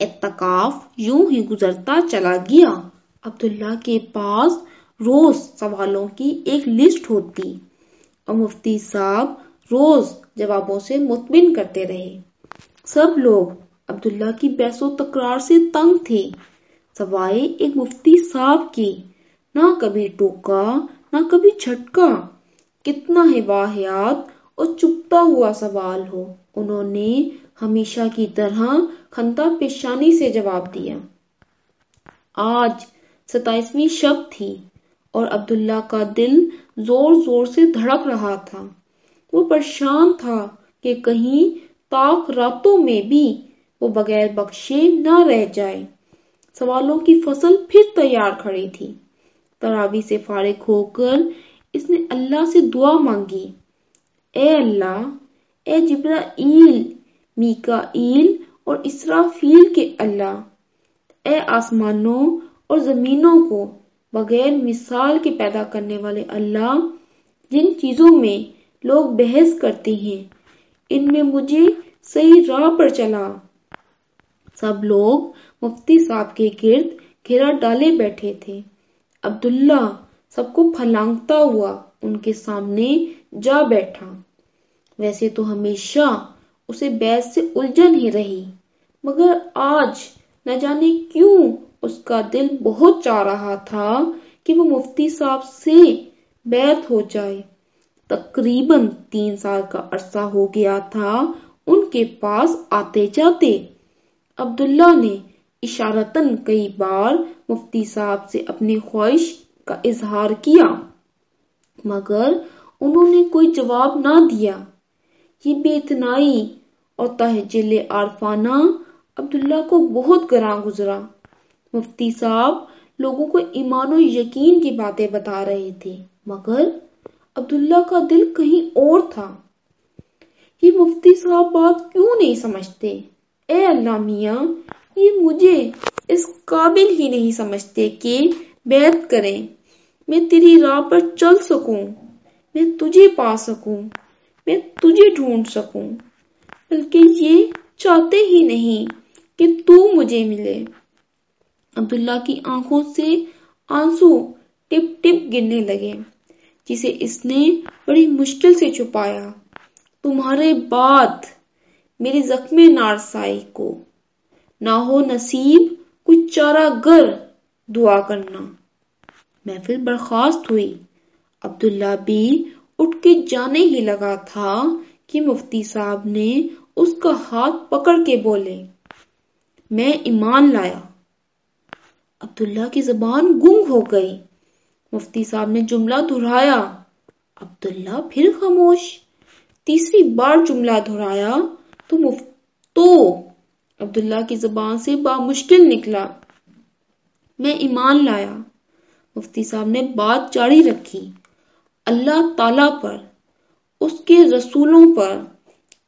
اتقاف یوں ہی گزرتا چلا گیا۔ عبداللہ کے پاس روز سوالوں کی ایک لسٹ ہوتی۔ اور مفتی صاحب روز جوابوں سے مطمئن کرتے رہے۔ سب لوگ عبداللہ کی بحث و تکرار سے تنگ تھے۔ سوائے ایک مفتی صاحب کی۔ نہ کبھی ٹوکا، نہ کبھی جھٹکا۔ کتنا ہی واحد اور چپتا ہوا سوال ہو، انہوں نے ہمیشہ کی طرح خندہ پیشانی سے جواب دیا۔ آج ستائیسویں شب تھی اور عبداللہ کا دل زور زور سے دھڑک رہا تھا۔ وہ پریشان تھا کہ کہیں تاک راتوں میں بھی وہ بغیر بخشے نہ رہ جائے۔ سوالوں کی فصل پھر تیار کھڑی تھی۔ تراوی سے فارغ ہو کر اس نے اللہ سے دعا مانگی۔ اے اللہ، اے جبرائیل، میکائیل اور اسرافیل کے اللہ۔ اے آسمانوں اور زمینوں کو بغیر مثال کے پیدا کرنے والے اللہ، جن چیزوں میں لوگ بحث کرتے ہیں، ان میں مجھے صحیح راہ پر چلا۔ سب لوگ مفتی صاحب کے گرد گھیرا ڈالے بیٹھے تھے۔ عبداللہ سب کو پھلانگتا ہوا ان کے سامنے جا بیٹھا۔ ویسے تو ہمیشہ اسے بیس سے الجھن ہی رہی۔ مگر آج نہ جانے کیوں اس کا دل بہت چاہ رہا تھا کہ وہ مفتی صاحب سے بیت ہو جائے۔ تقریباً تین سال کا عرصہ ہو گیا تھا ان کے پاس آتے جاتے۔ عبداللہ نے اشارتن کئی بار مفتی صاحب سے اپنی خواہش کا اظہار کیا، مگر انہوں نے کوئی جواب نہ دیا۔ یہ بے اتنائی اور تہجل عارفانہ عبداللہ کو بہت گراں گزرا۔ مفتی صاحب لوگوں کو ایمان و یقین کی باتیں بتا رہے تھے، مگر عبداللہ کا دل کہیں اور تھا۔ یہ مفتی صاحب بات کیوں نہیں سمجھتے؟ اے اللہ میاں، یہ مجھے اس قابل ہی نہیں سمجھتے کہ بیعت کریں۔ میں تیری راہ پر چل سکوں، میں تجھے پا سکوں، میں تجھے ڈھونڈ سکوں، بلکہ یہ چاہتے ہی نہیں۔ کہ تو مجھے ملے۔ عبداللہ کی آنکھوں سے آنسو ٹپ ٹپ گرنے لگے، جسے اس نے بڑی مشکل سے چھپایا۔ تمہارے بعد میری زخم نارسائی کو۔ نہ ہو نصیب کچھ چارہ گر دعا کرنا۔ محفل برخاست ہوئی۔ عبداللہ بھی اٹھ کے جانے ہی لگا تھا کہ مفتی صاحب نے اس کا ہاتھ پکڑ کے بولے۔ میں ایمان لایا۔ عبداللہ کی زبان گنگ ہو گئی۔ مفتی صاحب نے جملہ دہرایا۔ عبداللہ پھر خاموش۔ تیسری بار جملہ دہرایا تو تو عبداللہ کی زبان سے بامشکل نکلا۔ میں ایمان لایا۔ مفتی صاحب نے بات جاری رکھی۔ اللہ تعالی پر، اس کے رسولوں پر،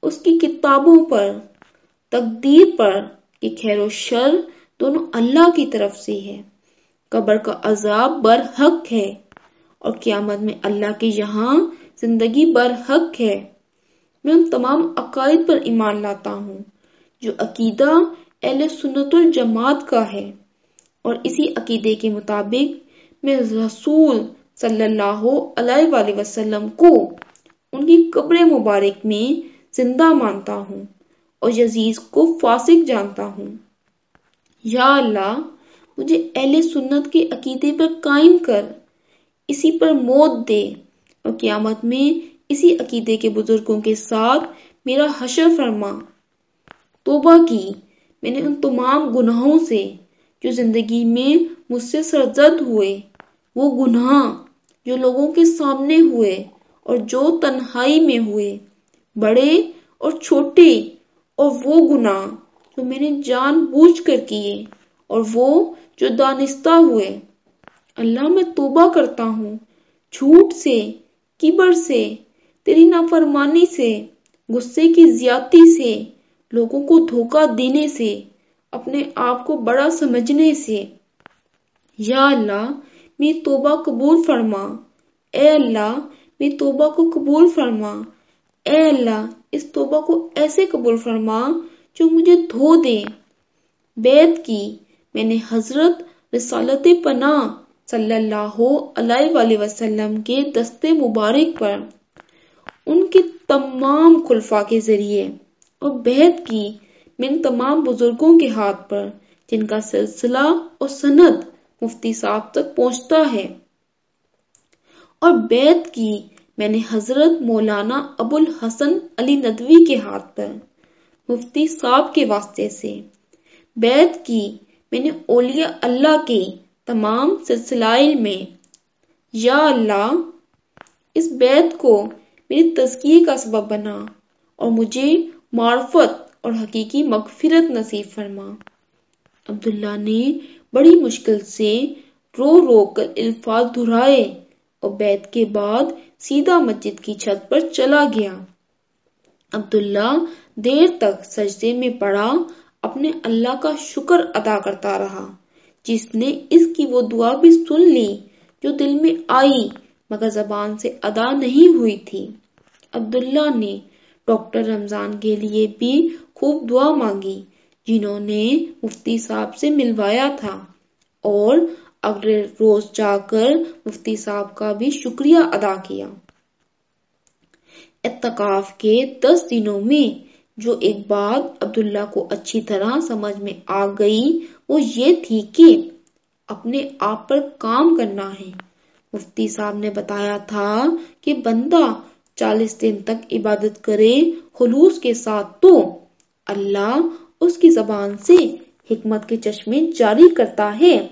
اس کی کتابوں پر، تقدیر پر۔ کہ خیر و شر دونوں اللہ کی طرف سے ہے۔ قبر کا عذاب برحق ہے اور قیامت میں اللہ کے یہاں زندگی برحق ہے۔ میں ان تمام عقائد پر ایمان لاتا ہوں جو عقیدہ اہل سنت الجماعت کا ہے اور اسی عقیدے کے مطابق میں رسول صلی اللہ علیہ وآلہ وسلم کو ان کی قبر مبارک میں زندہ مانتا ہوں۔ اور یزیز کو فاسق جانتا ہوں۔ یا اللہ، مجھے اہل سنت کے عقیدے پر قائم کر، اسی پر موت دے اور قیامت میں اسی عقیدے کے بزرگوں کے ساتھ میرا حشر فرما۔ توبہ کی۔ میں نے ان تمام گناہوں سے جو زندگی میں مجھ سے سرزد ہوئے، وہ گناہ جو لوگوں کے سامنے ہوئے اور جو تنہائی میں ہوئے، بڑے اور چھوٹے اور وہ گناہ جو میں نے جان بوجھ کر کیے اور وہ جو دانستہ ہوئے۔ اللہ میں توبہ کرتا ہوں، جھوٹ سے، کبر سے، تیری نافرمانی سے، غصے کی زیادتی سے، لوگوں کو دھوکہ دینے سے، اپنے آپ کو بڑا سمجھنے سے۔ یا اللہ میری توبہ قبول فرما۔ اے اللہ میری توبہ کو قبول فرما۔ اے اللہ اس توبہ کو ایسے قبول فرما جو مجھے دھو دے۔ بیت کی۔ میں نے حضرت رسالت پناہ صلی اللہ علیہ وآلہ وسلم کے دستے مبارک پر ان کے تمام خلفاء کے ذریعے اور بیت کی میں تمام بزرگوں کے ہاتھ پر جن کا سلسلہ اور سند مفتی صاحب تک پہنچتا ہے۔ اور بیت کی نے حضرت مولانا ابو الحسن علی ندوی کے ہاتھ پر مفتی صاحب کے واسطے سے بیت کی۔ میں نے اولیاء اللہ کے تمام سلسلائل میں یا اللہ اس بیت کو میری تزکیے کا سبب بنا اور مجھے معرفت اور حقیقی مغفرت نصیب فرما۔ عبداللہ نے بڑی مشکل سے رو رو کر الفاظ دہرائے اور بیت کے بعد سیدھا مسجد کی چھت پر چلا گیا۔ عبداللہ دیر تک سجدے میں پڑا، اپنے اللہ کا شکر ادا کرتا رہا، جس نے اس کی وہ دعا بھی سن لی جو دل میں آئی مگر زبان سے ادا نہیں ہوئی تھی۔ عبداللہ نے ڈاکٹر رمضان کے لیے بھی خوب دعا مانگی، جنہوں نے مفتی صاحب سے ملوایا تھا اور اگلے روز جا کر مفتی صاحب کا بھی شکریہ ادا کیا۔ اتقاف کے دس دنوں میں جو ایک بات عبداللہ کو اچھی طرح سمجھ میں آ گئی، وہ یہ تھی کہ اپنے آپ پر کام کرنا ہے۔ مفتی صاحب نے بتایا تھا کہ بندہ چالیس دن تک عبادت کرے خلوص کے ساتھ تو اللہ اس کی زبان سے حکمت کے چشمے جاری کرتا ہے۔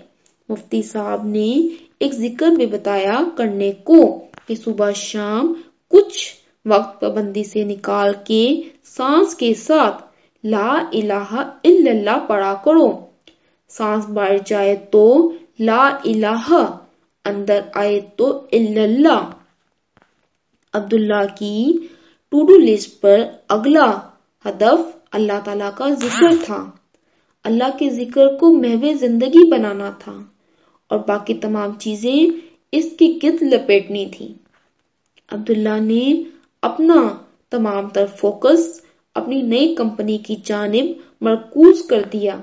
مفتی صاحب نے ایک ذکر بھی بتایا کرنے کو کہ صبح شام کچھ وقت پابندی سے نکال کے سانس کے ساتھ لا الہ الا اللہ پڑا کرو۔ سانس باہر جائے تو لا الہ اندر آئے تو الا اللہ۔ عبداللہ کی ٹو ڈو لسٹ پر اگلا ہدف اللہ تعالیٰ کا ذکر تھا۔ اللہ کے ذکر کو محو زندگی بنانا تھا۔ اور باقی تمام چیزیں اس کی گرد لپیٹنی تھی۔ عبداللہ نے اپنا تمام تر فوکس اپنی نئی کمپنی کی جانب مرکوز کر دیا۔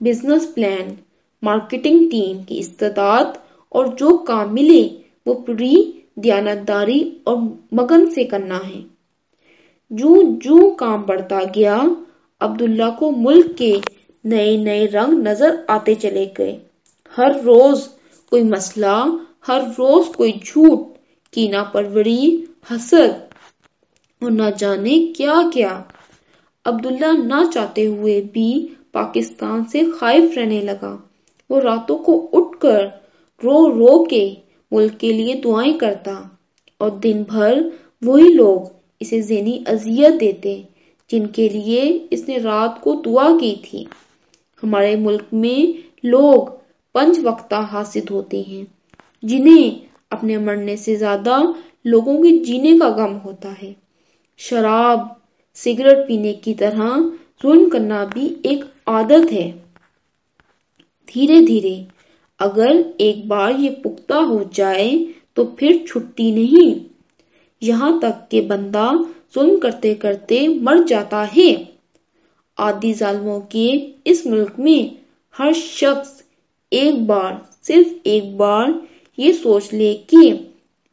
بزنس پلان مارکیٹنگ ٹیم کی استعداد اور جو کام ملے وہ پوری دیانتداری اور مگن سے کرنا ہے۔ جو جو کام بڑھتا گیا، عبداللہ کو ملک کے نئے نئے رنگ نظر آتے چلے گئے۔ ہر روز کوئی مسئلہ، ہر روز کوئی جھوٹ، کینا پروری، حسد، اور نہ جانے کیا کیا۔ عبداللہ نہ چاہتے ہوئے بھی پاکستان سے خائف رہنے لگا۔ وہ راتوں کو اٹھ کر رو رو کے ملک کے لیے دعائیں کرتا۔ اور دن بھر وہی لوگ اسے ذہنی اذیت دیتے، جن کے لیے اس نے رات کو دعا کی تھی۔ ہمارے ملک میں لوگ پنج وقتہ حاصل ہوتے ہیں، جنہیں اپنے مرنے سے زیادہ لوگوں کے جینے کا غم ہوتا ہے۔ شراب، سگریٹ پینے کی طرح ظلم کرنا بھی ایک عادت ہے۔ دھیرے دھیرے، اگر ایک بار یہ پختہ ہو جائے تو پھر چھٹی نہیں۔ یہاں تک کہ بندہ ظلم کرتے کرتے مر جاتا ہے۔ آدی ظالموں کے اس ملک میں ہر شخص ایک بار، صرف ایک بار یہ سوچ لے کہ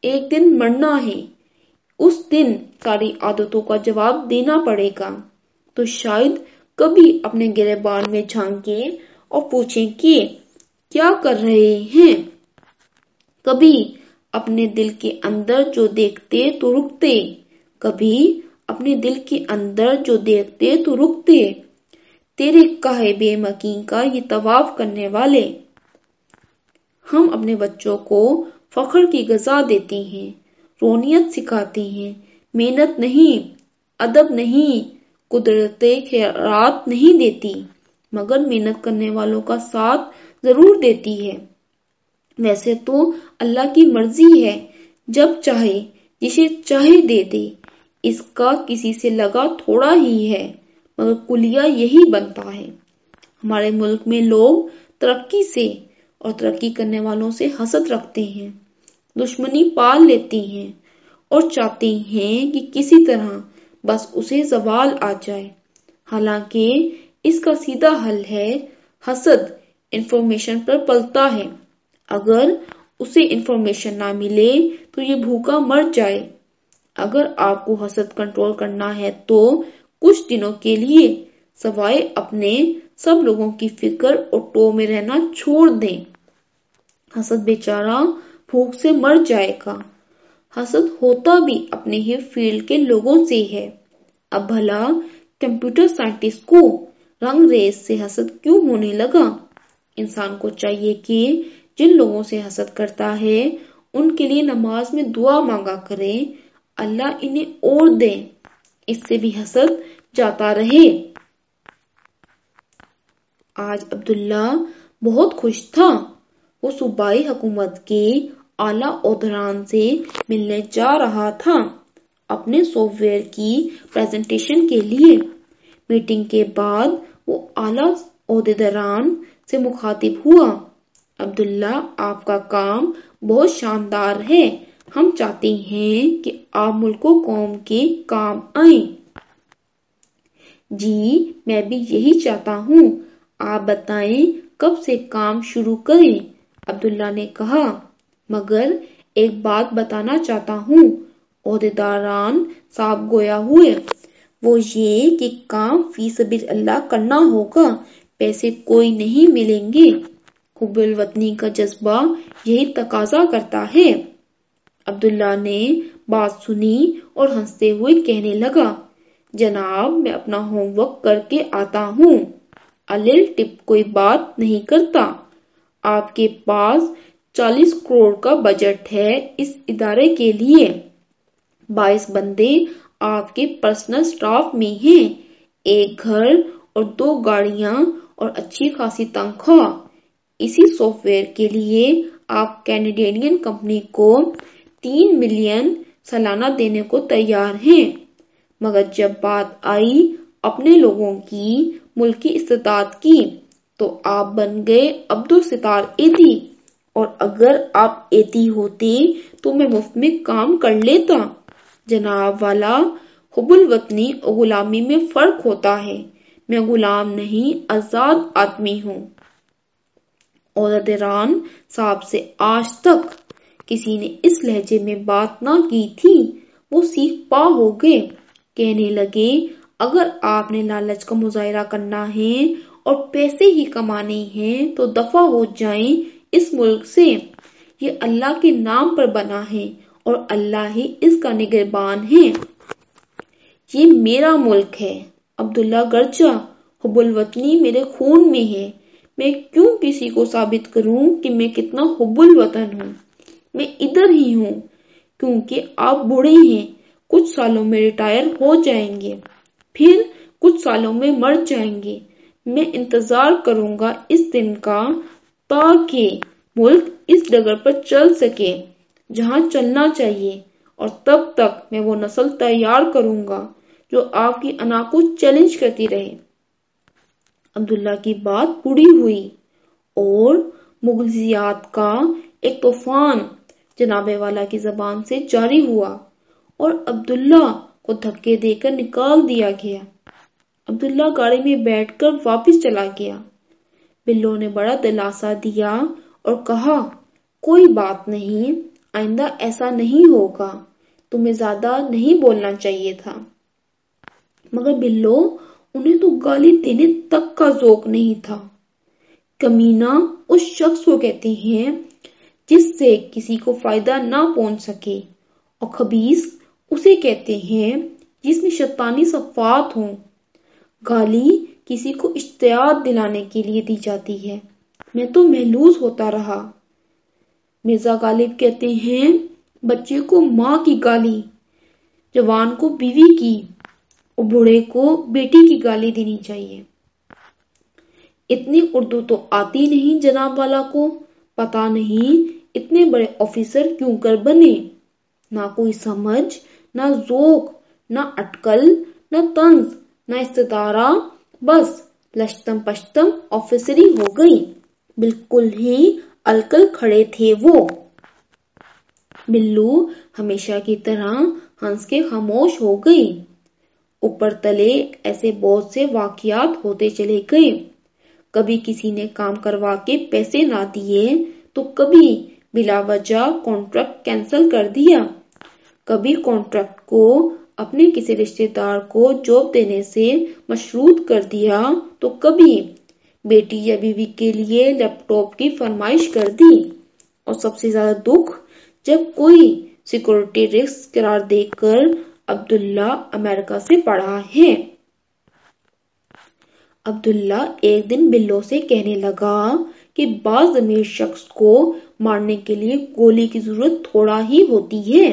ایک دن مرنا ہے۔ اس دن ساری عادتوں کا جواب دینا پڑے گا۔ تو شاید کبھی اپنے گربان میں جھانکے اور پوچھیں کہ کیا کر رہے ہیں۔ کبھی اپنے دل کے اندر جو دیکھتے تو رکتے۔ کبھی اپنے دل کے اندر جو دیکھتے تو رکتے۔ تیرے کہے بے مکین کا یہ طواف کرنے والے ہم اپنے بچوں کو فخر کی غذا دیتے ہیں، رونیت سکھاتے ہیں۔ محنت نہیں، ادب نہیں، قدرت خیرات نہیں دیتی، مگر محنت کرنے والوں کا ساتھ ضرور دیتی ہے۔ ویسے تو اللہ کی مرضی ہے، جب چاہے، جسے چاہے دے دے۔ اس کا کسی سے لگا تھوڑا ہی ہے، مگر کلیا یہی بنتا ہے۔ ہمارے ملک میں لوگ ترقی سے اور ترقی کرنے والوں سے حسد رکھتے ہیں، دشمنی پال لیتی ہیں اور چاہتے ہیں کہ کسی طرح بس اسے زوال آ جائے۔ حالانکہ اس کا سیدھا حل ہے، حسد انفارمیشن پر پلتا ہے۔ اگر اسے انفارمیشن نہ ملے تو یہ بھوکا مر جائے۔ اگر آپ کو حسد کنٹرول کرنا ہے تو کچھ دنوں کے لیے سوائے اپنے سب لوگوں کی فکر اور ٹو میں رہنا چھوڑ دیں۔ حسد بیچارہ بھوک سے مر جائے گا۔ حسد ہوتا بھی اپنے ہی فیلڈ کے لوگوں سے ہے۔ اب بھلا کمپیوٹر سائنٹسٹ کو رنگ ریز سے حسد کیوں ہونے لگا؟ انسان کو چاہیے کہ جن لوگوں سے حسد کرتا ہے، ان کے لیے نماز میں دعا مانگا کرے اللہ انہیں اور دے اس سے بھی حسد جاتا رہے۔ آج عبداللہ بہت خوش تھا۔ وہ صوبائی حکومت کے اعلی عہدیداران سے ملنے جا رہا تھا۔ اپنے سافٹ ویئر کی پریزنٹیشن کے لیے۔ میٹنگ کے بعد وہ اعلی عہدیداران سے مخاطب ہوا۔ عبداللہ، آپ کا کام بہت شاندار ہے۔ ہم چاہتے ہیں کہ آپ ملک و قوم کے کام آئیں۔ جی میں بھی یہی چاہتا ہوں۔ آپ بتائیں کب سے کام شروع کریں؟ عبداللہ نے کہا، مگر ایک بات بتانا چاہتا ہوں۔ عہدیداران صاحب گویا ہوئے، وہ یہ کہ کام فی سبیل اللہ کرنا ہوگا، پیسے کوئی نہیں ملیں گے۔ حب الوطنی کا جذبہ یہی تقاضا کرتا ہے۔ عبداللہ نے بات سنی اور ہنستے ہوئے کہنے لگا، جناب میں اپنا ہوم ورک کر کے آتا ہوں۔ الل ٹپ کوئی بات نہیں کرتا۔ آپ کے پاس چالیس کروڑ کا بجٹ ہے اس ادارے کے لیے۔ بائیس بندے آپ کے پرسنل سٹاف میں ہیں۔ ایک گھر اور دو گاڑیاں اور اچھی خاصی تنخواہ۔ اسی سافٹ ویئر کے لیے آپ کینیڈین کمپنی کو تین ملین سالانہ دینے کو تیار ہیں۔ مگر جب بات آئی اپنے لوگوں کی ملکی استطاعت کی، تو آپ بن گئے عبد الستار ایتی اور اگر آپ ایتی ہوتے تو میں مفت میں کام کر لیتا۔ جناب والا، حب الوطنی اور غلامی میں فرق ہوتا ہے۔ میں غلام نہیں، آزاد آدمی ہوں۔ عہدیداران صاحب سے آج تک کسی نے اس لہجے میں بات نہ کی تھی۔ وہ سیکھ پا ہو گئے۔ کہنے لگے اگر آپ نے لالچ کا مظاہرہ کرنا ہے اور پیسے ہی کمانے ہیں تو دفع ہو جائیں اس ملک سے۔ یہ اللہ کے نام پر بنا ہے اور اللہ ہی اس کا نگربان ہے۔ یہ میرا ملک ہے۔ عبداللہ گرجا حب الوطنی میرے خون میں ہے۔ میں کیوں کسی کو ثابت کروں کہ میں کتنا حب الوطن ہوں؟ میں ادھر ہی ہوں کیونکہ آپ بڑے ہیں۔ کچھ سالوں میں ریٹائر ہو جائیں گے۔ پھر کچھ سالوں میں مر جائیں گے۔ میں انتظار کروں گا اس دن کا تاکہ ملک اس ڈگر پر چل سکے جہاں چلنا چاہیے۔ اور تب تک میں وہ نسل تیار کروں گا جو آپ کی انا کو چیلنج کرتی رہے۔ عبداللہ کی بات پوری ہوئی اور مغزیات کا ایک طوفان جناب والا کی زبان سے جاری ہوا اور عبداللہ کو دھکے دے کر نکال دیا گیا۔ عبداللہ گاڑی میں بیٹھ کر واپس چلا گیا۔ بلو نے بڑا دلاسا دیا اور کہا، کوئی بات نہیں، آئندہ ایسا نہیں ہوگا۔ تمہیں زیادہ نہیں بولنا چاہیے تھا۔ مگر بلو، انہیں تو گالی دینے تک کا ذوق نہیں تھا۔ کمینہ اس شخص کو کہتے ہیں جس سے کسی کو فائدہ نہ پہنچ سکے۔ اور خبیص اسے کہتے ہیں، جس میں شیطانی صفات ہوں۔ گالی کسی کو اشتیاق دلانے کے لیے دی جاتی ہے۔ میں تو محلوز ہوتا رہا۔ مرزا غالب کہتے ہیں، بچے کو ماں کی گالی، جوان کو بیوی کی، اور بوڑھے کو بیٹی کی گالی دینی چاہیے۔ اتنی اردو تو آتی نہیں جناب والا کو۔ پتا نہیں اتنے بڑے آفیسر کیوں کر بنے۔ نہ کوئی سمجھ نہ ذوق، نہ اٹکل، نہ طنز، نہ استدارہ بس لشتم پشتم آفیسری ہو گئی بالکل ہی الکل کھڑے تھے وہ۔ بلو ہمیشہ کی طرح ہنس کے خاموش ہو گئی اوپر تلے ایسے بہت سے واقعات ہوتے چلے گئے۔ کبھی کسی نے کام کروا کے پیسے نہ دیے تو کبھی بلا وجہ کانٹریکٹ کینسل کر دیا۔ کبھی کانٹریکٹ کو اپنے کسی رشتے دار کو جاب دینے سے مشروط کر دیا تو کبھی بیٹی یا بیوی کے لیے لیپ ٹاپ کی فرمائش کر دی۔ اور سب سے زیادہ دکھ، جب کوئی سیکورٹی رسک قرار دے کر عبداللہ امریکہ سے پڑھا ہے۔ عبداللہ ایک دن بلو سے کہنے لگا کہ بعض امیر شخص کو مارنے کے لیے گولی کی ضرورت تھوڑا ہی ہوتی ہے۔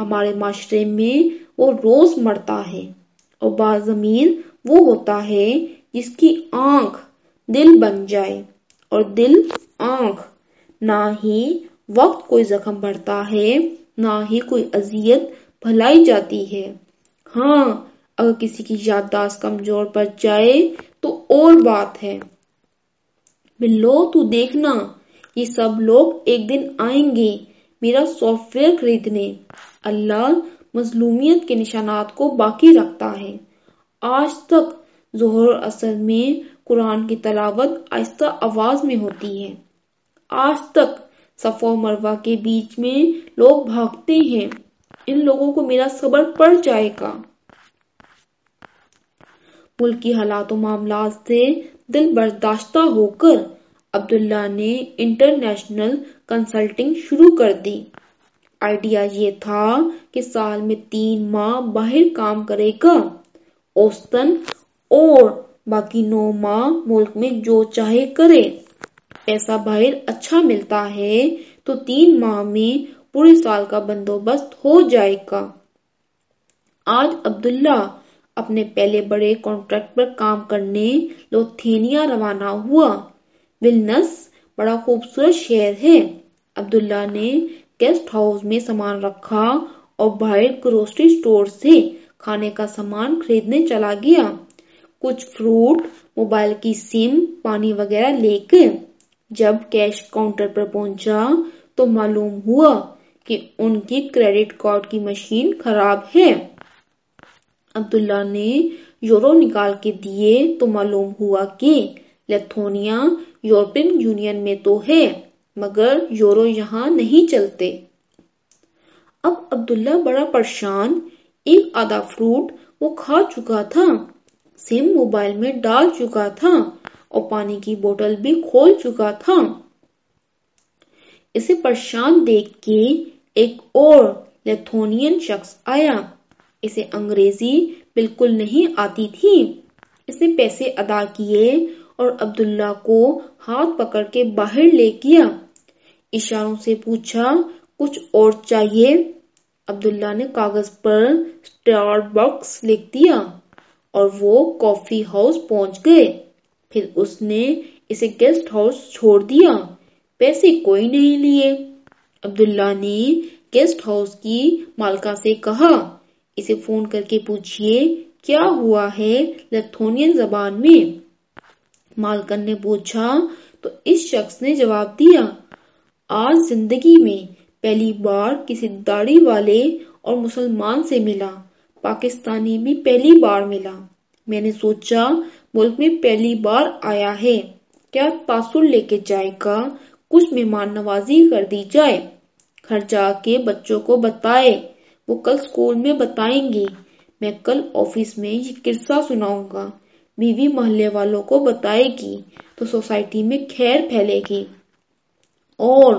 ہمارے معاشرے میں وہ روز مرتا ہے اور بعض امیر وہ ہوتا ہے جس کی آنکھ دل بن جائے اور دل آنکھ نہ ہی وقت کوئی زخم بڑھتا ہے، نہ ہی کوئی اذیت بھلائی جاتی ہے۔ ہاں اگر کسی کی یادداشت کمزور پڑ جائے تو اور بات ہے۔ بلو، تو دیکھنا، یہ سب لوگ ایک دن آئیں گے میرا سافٹ ویئر خریدنے اللہ مظلومیت کے نشانات کو باقی رکھتا ہے۔ آج تک ظہر اثر میں قرآن کی تلاوت آہستہ آواز میں ہوتی ہے۔ آج تک صفا و مروا کے بیچ میں لوگ بھاگتے ہیں۔ ان لوگوں کو میرا صبر پڑ جائے گا۔ ملک کی حالات و معاملات سے دل برداشتہ ہو کر عبداللہ نے انٹرنیشنل کنسلٹنگ شروع کر دی۔ آئیڈیا یہ تھا کہ سال میں تین ماہ باہر کام کرے گا۔ اوسطن اور باقی نو ماہ ملک میں جو چاہے کرے۔ پیسہ باہر اچھا ملتا ہے تو تین ماہ میں پورے سال کا بندوبست ہو جائے گا۔ آج عبداللہ اپنے پہلے بڑے کانٹریکٹ پر کام کرنے لوتھینیا روانہ ہوا۔ ولنس بڑا خوبصورت شہر ہے۔ عبداللہ نے گیسٹ ہاؤس میں سامان رکھا اور باہر گروسری سٹور سے کھانے کا سامان خریدنے چلا گیا۔ کچھ فروٹ، موبائل کی سم، پانی وغیرہ لے کے جب کیش کاؤنٹر پر پہنچا تو معلوم ہوا کہ ان کی کریڈٹ کارڈ کی مشین خراب ہے۔ عبداللہ نے یورو نکال کے دیے تو معلوم ہوا کہ لیتھونیا یورپین یونین میں تو ہے۔ مگر یورو یہاں نہیں چلتے۔ اب عبداللہ بڑا پریشان، ایک آدھا فروٹ وہ کھا چکا تھا، سم موبائل میں ڈال چکا تھا اور پانی کی بوتل بھی کھول چکا تھا۔ اسے پریشان دیکھ کے ایک اور لیتھونین شخص آیا۔ اسے انگریزی بالکل نہیں آتی تھی۔ اس نے پیسے ادا کیے اور عبداللہ کو ہاتھ پکڑ کے باہر لے گیا۔ اشاروں سے پوچھا، کچھ اور چاہیے؟ عبداللہ نے کاغذ پر اسٹار بکس لکھ دیا اور وہ کافی ہاؤس پہنچ گئے۔ پھر اس نے اسے گیسٹ ہاؤس چھوڑ دیا۔ پیسے کوئی نہیں لیے۔ عبداللہ نے گیسٹ ہاؤس کی مالکہ سے کہا، اسے فون کر کے پوچھئے، کیا ہوا ہے لیتھونین زبان میں؟ مالکن نے پوچھا تو اس شخص نے جواب دیا، آج زندگی میں پہلی بار کسی داڑھی والے اور مسلمان سے ملا، پاکستانی بھی پہلی بار ملا۔ میں نے سوچا، ملک میں پہلی بار آیا ہے، کیا تاثر لے کے جائے گا؟ کچھ مہمان نوازی کر دی جائے۔ گھر جا کے بچوں کو بتائے، وہ کل سکول میں بتائیں گے میں کل آفس میں یہ قصہ سناؤں گا۔ بیوی محلے والوں کو بتائے گی تو سوسائٹی میں خیر پھیلے گی۔ اور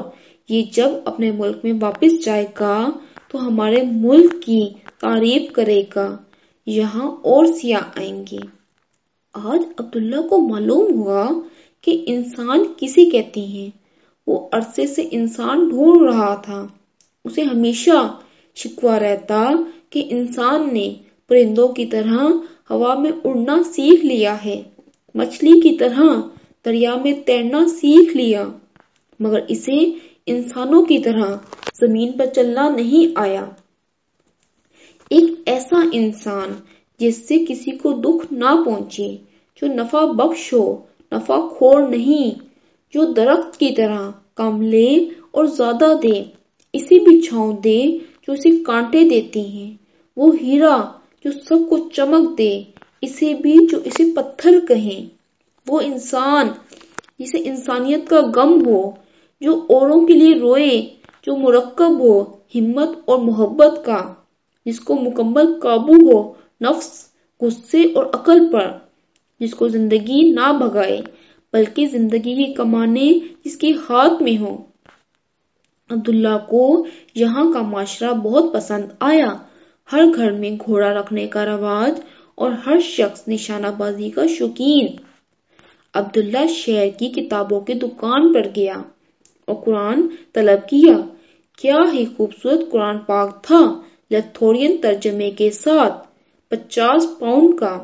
یہ جب اپنے ملک میں واپس جائے گا تو ہمارے ملک کی تعریف کرے گا۔ یہاں اور سیاہ آئیں گے۔ آج عبداللہ کو معلوم ہوا کہ انسان کسی کہتے ہیں۔ وہ عرصے سے انسان ڈھونڈ رہا تھا۔ اسے ہمیشہ شکوا رہتا کہ انسان نے پرندوں کی طرح ہوا میں اڑنا سیکھ لیا ہے۔ مچھلی کی طرح دریا میں تیرنا سیکھ لیا۔ مگر اسے انسانوں کی طرح زمین پر چلنا نہیں آیا۔ ایک ایسا انسان جس سے کسی کو دکھ نہ پہنچے، جو نفع بخش ہو، نفع خور نہیں، جو درخت کی طرح کم لے اور زیادہ دے، اسے بھی چھاؤں دے، جو اسے کانٹے دیتی ہیں۔ وہ ہیرا جو سب کو چمک دے، اسے بھی جو اسے پتھر کہیں۔ وہ انسان، جسے انسانیت کا غم ہو، جو اوروں کے لیے روئے، جو مرکب ہو، ہمت اور محبت کا، جس کو مکمل قابو ہو، نفس، غصے اور عقل پر، جس کو زندگی نہ بھگائے، بلکہ زندگی کی کمانے جس کے ہاتھ میں ہو۔ عبداللہ کو یہاں کا معاشرہ بہت پسند آیا۔ ہر گھر میں گھوڑا رکھنے کا رواج اور ہر شخص نشانہ بازی کا شوقین۔ عبداللہ شہر کی کتابوں کی دکان پر گیا اور قرآن طلب کیا۔ کیا ہی خوبصورت قرآن پاک تھا، لیتھورین ترجمے کے ساتھ پچاس پاؤنڈ کا۔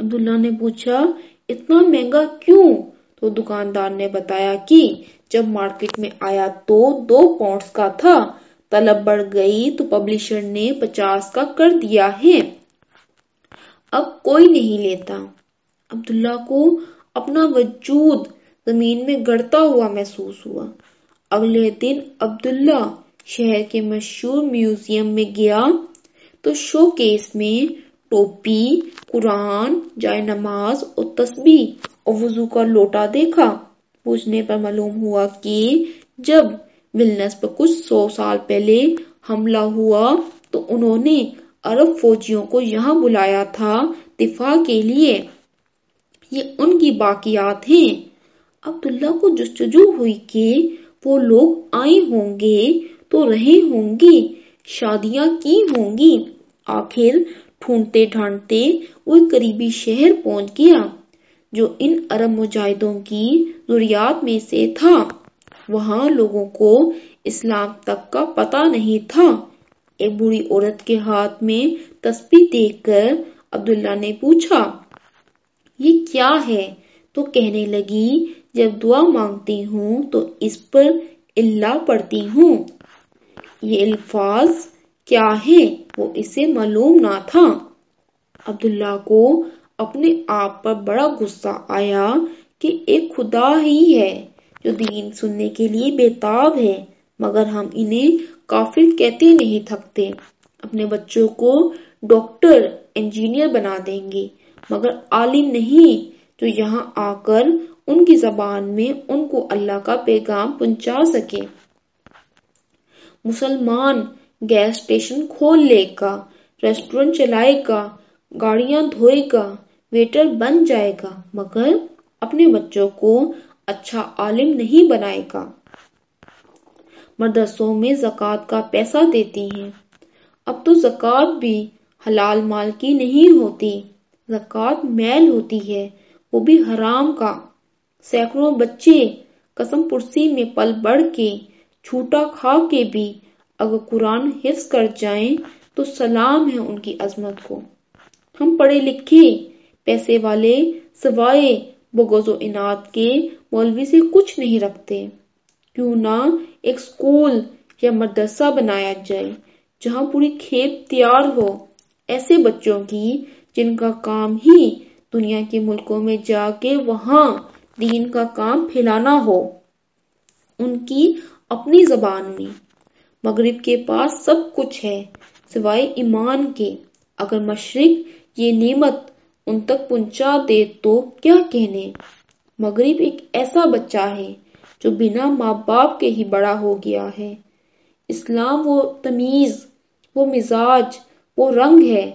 عبداللہ نے پوچھا، اتنا مہنگا کیوں؟ تو دکاندار نے بتایا کہ جب مارکیٹ میں آیا تو دو پاؤنڈز کا تھا۔ طلب بڑھ گئی تو پبلشر نے پچاس کا کر دیا ہے۔ اب کوئی نہیں لیتا۔ عبداللہ کو اپنا وجود زمین میں گڑتا ہوا محسوس ہوا۔ اگلے دن عبداللہ شہر کے مشہور میوزیم میں گیا تو شو کیس میں ٹوپی، قرآن، جائے نماز اور تسبیح اور وضو کا لوٹا دیکھا۔ پوچھنے پر معلوم ہوا کہ جب ملنس پر کچھ سو سال پہلے حملہ ہوا تو انہوں نے عرب فوجیوں کو یہاں بلایا تھا۔ دفاع کے لیے یہ ان کی باقیات ہیں۔ عبداللہ کو جستجو ہوئی کہ وہ لوگ آئے ہوں گے تو رہے ہوں گی شادیاں کی ہوں گی۔ آخر ڈھونڈتے ڈھانڈتے وہ قریبی شہر پہنچ گیا جو ان عرب مجاہدوں کی ضروریات میں سے تھا۔ وہاں لوگوں کو اسلام تک کا پتہ نہیں تھا۔ ایک بڑی عورت کے ہاتھ میں تسبیح دیکھ کر عبداللہ نے پوچھا، یہ کیا ہے؟ تو کہنے لگی، جب دعا مانگتی ہوں تو اس پر اللہ پڑھتی ہوں۔ یہ الفاظ کیا ہے وہ اسے معلوم نہ تھا۔ عبداللہ کو اپنے آپ پر بڑا غصہ آیا کہ ایک خدا ہی ہے۔ جو دین سننے کے لیے بےتاب ہے مگر ہم انہیں کافر کہتے نہیں تھکتے۔ اپنے بچوں کو ڈاکٹر، انجینئر بنا دیں گے۔ مگر عالم نہیں، جو یہاں آ کر ان کی زبان میں ان کو اللہ کا پیغام پہنچا سکے۔ مسلمان گیس اسٹیشن کھول لے گا ریسٹورینٹ چلائے گا، گاڑیاں دھوئے گا، ویٹر بن جائے گا۔ مگر اپنے بچوں کو اچھا عالم نہیں بنائے گا۔ مدرسوں میں زکوٰۃ کا پیسہ دیتی ہیں۔ اب تو زکوٰۃ بھی حلال مال کی نہیں ہوتی۔ زکوٰۃ میل ہوتی ہے، وہ بھی حرام کا۔ سینکڑوں بچے قسم پرسی میں پل بڑھ کے، چھوٹا کھا کے بھی اگر قرآن حفظ کر جائیں تو سلام ہے ان کی عظمت کو۔ ہم پڑھے لکھے پیسے والے سوائے بغض و انعد کے مولوی سے کچھ نہیں رکھتے۔ کیوں نہ ایک سکول یا مدرسہ بنایا جائے جہاں پوری کھیت تیار ہو۔ ایسے بچوں کی جن کا کام ہی دنیا کے ملکوں میں جا کے وہاں دین کا کام پھیلانا ہو۔ ان کی اپنی زبان میں مغرب کے پاس سب کچھ ہے، سوائے ایمان کے۔ اگر مشرق یہ نعمت ان تک پہنچا دے تو کیا کہنے؟ مغرب ایک ایسا بچہ ہے جو بنا ماں باپ کے ہی بڑا ہو گیا ہے۔ اسلام وہ تمیز، وہ مزاج، وہ رنگ ہے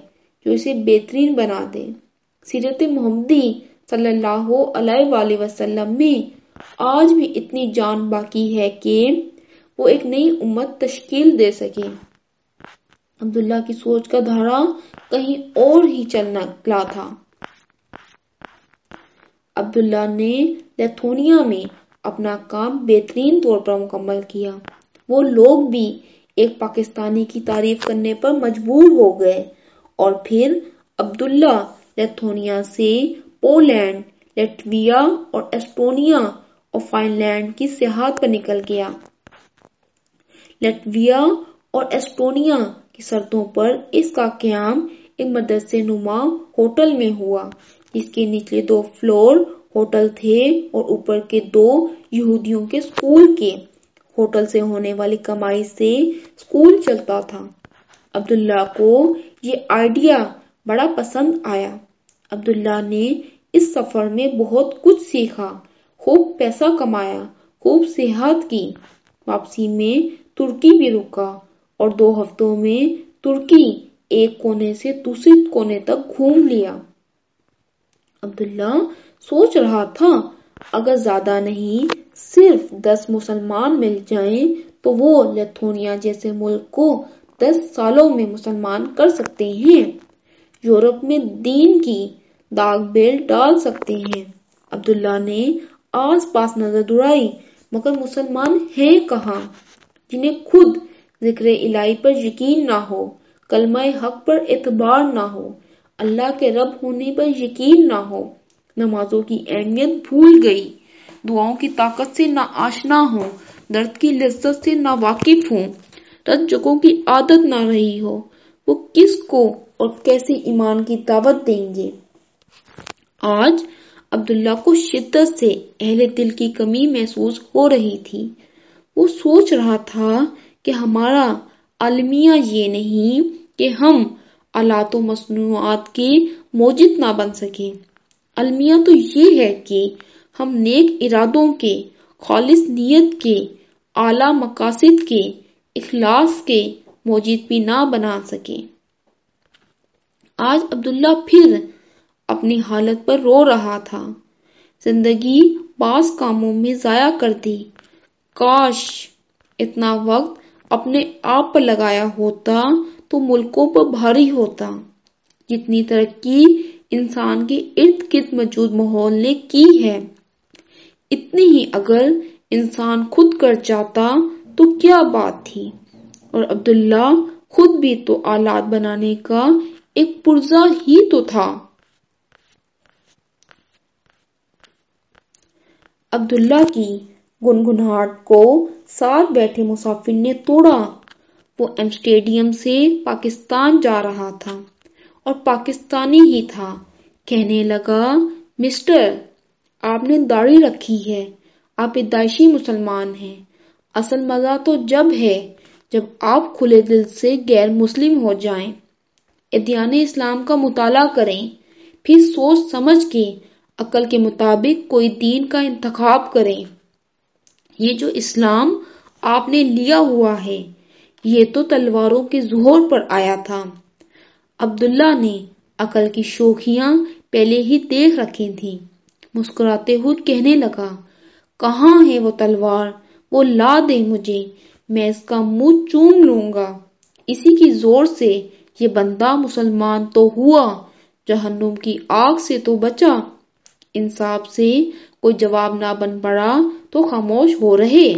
جو اسے بہترین بنا دے۔ سیرت محمدی صلی اللہ علیہ وآلہ وسلم میں آج بھی اتنی جان باقی ہے کہ وہ ایک نئی امت تشکیل دے سکے۔ عبداللہ کی سوچ کا دھارا کہیں اور ہی چلنا کلا تھا۔ عبداللہ نے لیتھونیا میں اپنا کام بہترین طور پر مکمل کیا۔ وہ لوگ بھی ایک پاکستانی کی تعریف کرنے پر مجبور ہو گئے اور پھر عبداللہ لیتھونیا سے پولینڈ، لیٹویا اور ایسٹونیا اور فائن لینڈ کی سیاحت پر نکل گیا۔ لیٹویا اور ایسٹونیا کی سرحدوں پر اس کا قیام ایک مدرسے نما ہوٹل میں ہوا۔ جس کے نچلے دو فلور ہوٹل تھے اور اوپر کے دو یہودیوں کے سکول کے۔ ہوٹل سے ہونے والی کمائی سے سکول چلتا تھا۔ عبداللہ کو یہ آئیڈیا بڑا پسند آیا۔ عبداللہ نے اس سفر میں بہت کچھ سیکھا۔ خوب پیسہ کمایا، خوب صحت کی۔ واپسی میں ترکی بھی رکا اور دو ہفتوں میں ترکی ایک کونے سے دوسرے کونے تک گھوم لیا۔ عبداللہ سوچ رہا تھا، اگر زیادہ نہیں، صرف دس مسلمان مل جائیں تو وہ لیتھونیا جیسے ملک کو دس سالوں میں مسلمان کر سکتے ہیں۔ یورپ میں دین کی داغ بیل ڈال سکتے ہیں۔ عبداللہ نے آس پاس نظر دوڑائی مگر مسلمان ہیں کہاں؟ جنہیں خود ذکر الہی پر یقین نہ ہو، کلمہ حق پر اعتبار نہ ہو۔ اللہ کے رب ہونے پر یقین نہ ہو۔ نمازوں کی اہمیت بھول گئی۔ دعاؤں کی طاقت سے نہ آشنا ہو درد کی لذت سے نہ واقف ہوں۔ رد جگہوں کی عادت نہ رہی ہو۔ وہ کس کو اور کیسے ایمان کی دعوت دیں گے؟ آج عبداللہ کو شدت سے اہل دل کی کمی محسوس ہو رہی تھی۔ وہ سوچ رہا تھا کہ ہمارا المیہ یہ نہیں کہ ہم آلات و مصنوعات کے موجد نہ بن سکیں المیہ تو یہ ہے کہ ہم نیک ارادوں کے، خالص نیت کے، اعلی مقاصد کے، اخلاص کے موجد بھی نہ بنا سکے۔ آج عبداللہ پھر اپنی حالت پر رو رہا تھا۔ زندگی بعض کاموں میں ضائع کر دی۔ کاش اتنا وقت اپنے آپ پر لگایا ہوتا تو ملکوں پر بھاری ہوتا۔ جتنی ترقی انسان کے ارد گرد موجود ماحول نے کی ہے، اتنی ہی اگر انسان خود کر جاتا تو کیا بات تھی۔ اور عبداللہ خود بھی تو آلات بنانے کا ایک پرزا ہی تو تھا۔ عبداللہ کی گنگناہٹ کو ساتھ بیٹھے مسافر نے توڑا۔ وہ ایمسٹیڈیم سے پاکستان جا رہا تھا اور پاکستانی ہی تھا۔ کہنے لگا، مسٹر، آپ نے داڑھی رکھی ہے۔ آپ ادائشی مسلمان ہیں۔ اصل مزہ تو جب ہے جب آپ کھلے دل سے غیر مسلم ہو جائیں۔ ادیان اسلام کا مطالعہ کریں۔ پھر سوچ سمجھ کے عقل کے مطابق کوئی دین کا انتخاب کریں۔ یہ جو اسلام آپ نے لیا ہوا ہے یہ تو تلواروں کے زہور پر آیا تھا۔ عبداللہ نے عقل کی شوخیاں پہلے ہی دیکھ رکھی تھی مسکراتے ہوئے کہنے لگا، کہاں ہے وہ تلوار؟ وہ لا دے مجھے، میں اس کا منہ چوم لوں گا۔ اسی کی زور سے یہ بندہ مسلمان تو ہوا، جہنم کی آگ سے تو بچا۔ انصاف سے کوئی جواب نہ بن پڑا تو خاموش ہو رہے۔